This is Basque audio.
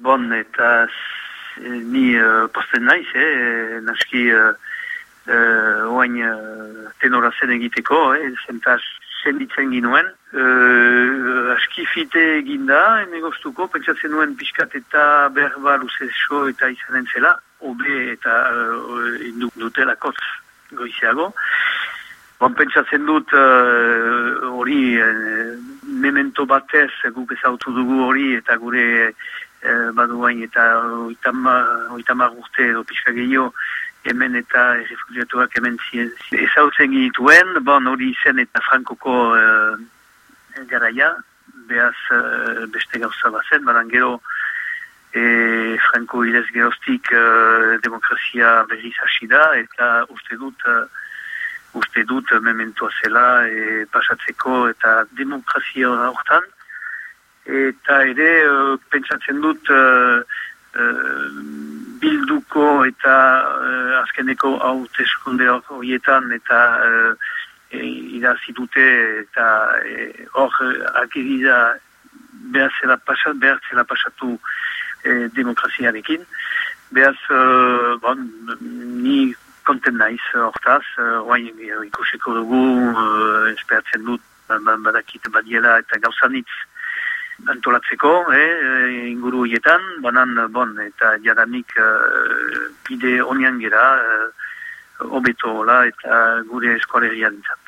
Bon, eta ni uh, posten naiz, eh, naski uh, uh, oain uh, tenora zen egiteko, eh, zentaz senditzen ginuen. Uh, aski fite eginda, enegostuko, pentsatzen nuen pixkat eta berba luzeso eta izanen zela, obe eta uh, induk dutela kotz goizeago. Bon, pentsatzen dut hori uh, memento batez guk ezautu dugu hori eta gure uh, baduain eta oitamar urte edo pixka gehiago hemen eta refugiatuak hemen ezautzen gituen, bon hori zen eta frankoko uh, garaia, behaz uh, beste gauza bazen, badan gero e, franko irez geroztik uh, demokrazia berriz hasi da, eta uste dut uh, uste dut mementoa zela e, pasatzeko eta demokrazia hortan, eta ere uh, pentsatzen dut bilduko eta uh, azkeneko haute eskonde horietan eta uh, e, idazi dute eta hor uh, akirida behar zela, pasat, behar zela pasatu uh, demokraziarekin. Behaz, uh, bon, ni konten naiz hortaz, oain uh, ikusiko dugu, uh, esperatzen dut, badakit badiela eta gauzanitz antolatzeko, eh, inguru hietan, banan, bon, eta jadanik uh, bide onian gera, uh, obeto hola eta gure eskualeria dintzat.